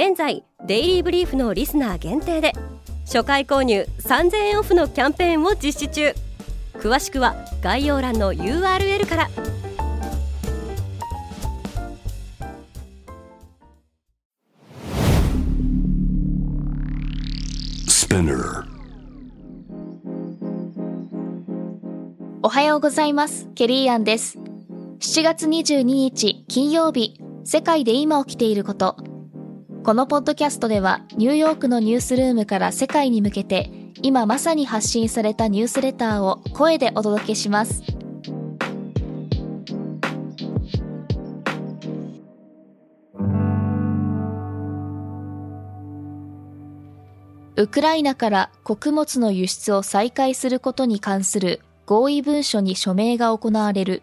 現在デイリーブリーフのリスナー限定で初回購入3000円オフのキャンペーンを実施中。詳しくは概要欄の URL から。おはようございます。ケリーアンです。7月22日金曜日世界で今起きていることこのポッドキャストではニューヨークのニュースルームから世界に向けて今まさに発信されたニュースレターを声でお届けします。ウクライナから穀物の輸出を再開することに関する合意文書に署名が行われる。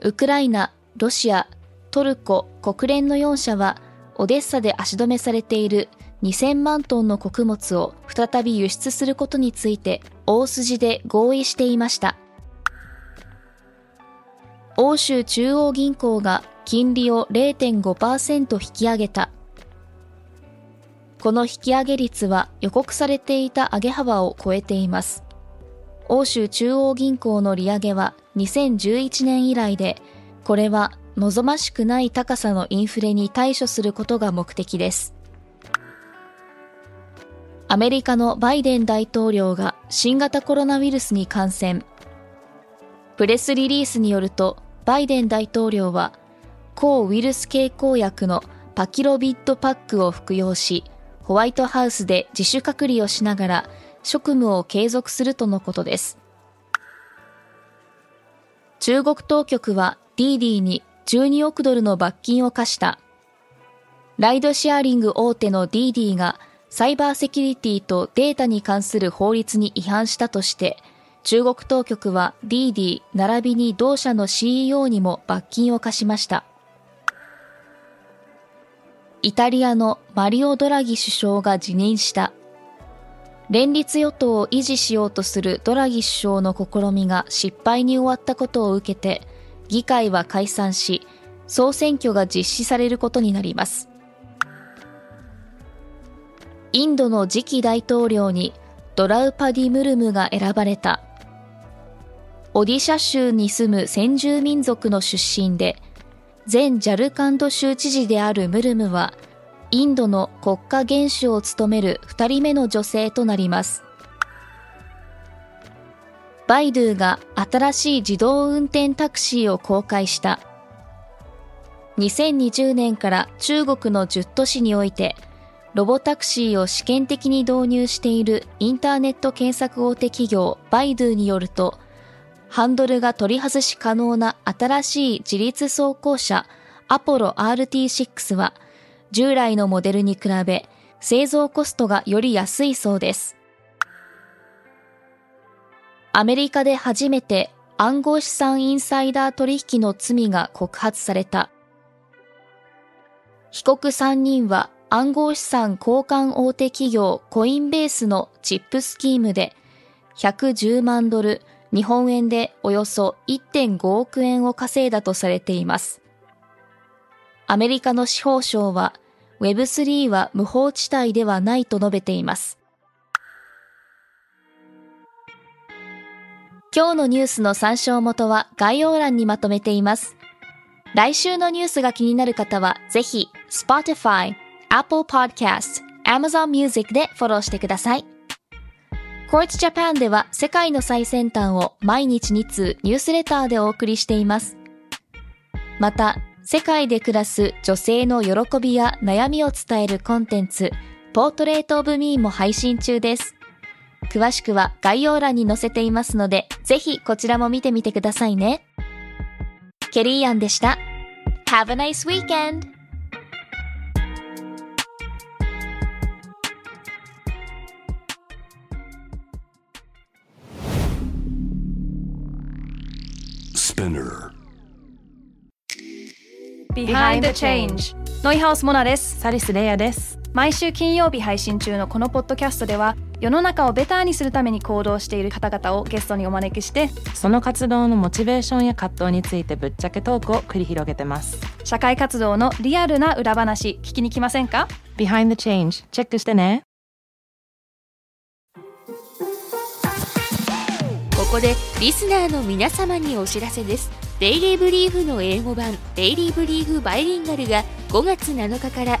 ウクライナ、ロシア、トルコ、国連の4社はオデッサで足止めされている2000万トンの穀物を再び輸出することについて大筋で合意していました。欧州中央銀行が金利を0.5%引き上げた。この引き上げ率は予告されていた上げ幅を超えています。欧州中央銀行の利上げは2011年以来で、これは望ましくない高さのインフレに対処することが目的です。アメリカのバイデン大統領が新型コロナウイルスに感染。プレスリリースによると、バイデン大統領は、抗ウイルス経口薬のパキロビッドパックを服用し、ホワイトハウスで自主隔離をしながら職務を継続するとのことです。中国当局はディディに12億ドルの罰金を課した。ライドシェアリング大手のディディがサイバーセキュリティとデータに関する法律に違反したとして、中国当局はディディ並びに同社の CEO にも罰金を課しました。イタリアのマリオ・ドラギ首相が辞任した。連立与党を維持しようとするドラギ首相の試みが失敗に終わったことを受けて、議会は解散し、総選挙が実施されることになります。インドの次期大統領にドラウパディ・ムルムが選ばれた。オディシャ州に住む先住民族の出身で、前ジャルカンド州知事であるムルムは、インドの国家元首を務める2人目の女性となります。バイドゥが新しい自動運転タクシーを公開した。2020年から中国の10都市において、ロボタクシーを試験的に導入しているインターネット検索大手企業バイドゥによると、ハンドルが取り外し可能な新しい自立走行車アポロ RT6 は従来のモデルに比べ製造コストがより安いそうです。アメリカで初めて暗号資産インサイダー取引の罪が告発された。被告3人は暗号資産交換大手企業コインベースのチップスキームで110万ドル、日本円でおよそ1.5億円を稼いだとされています。アメリカの司法省は Web3 は無法地帯ではないと述べています。今日のニュースの参照元は概要欄にまとめています。来週のニュースが気になる方はぜひ Spotify、Apple Podcast、Amazon Music でフォローしてください。Quartz Japan では世界の最先端を毎日2通ニュースレターでお送りしています。また、世界で暮らす女性の喜びや悩みを伝えるコンテンツ、ポートレートオブミーも配信中です。詳しくは概要欄に載せていますので、ぜひこちらも見てみてくださいね。ケリーアンでした。Have a nice weekend! Behind the Change ノイハウスモナですサリスレイヤです毎週金曜日配信中のこのポッドキャストでは世の中をベターにするために行動している方々をゲストにお招きしてその活動のモチベーションや葛藤についてぶっちゃけトークを繰り広げてます。社会活動のリアルな裏話聞きに来ませんか？Behind the Change チェックしてね。ここでリスナーの皆様にお知らせです。デイリーブリーフの英語版デイリーブリーフバイリンガルが5月7日から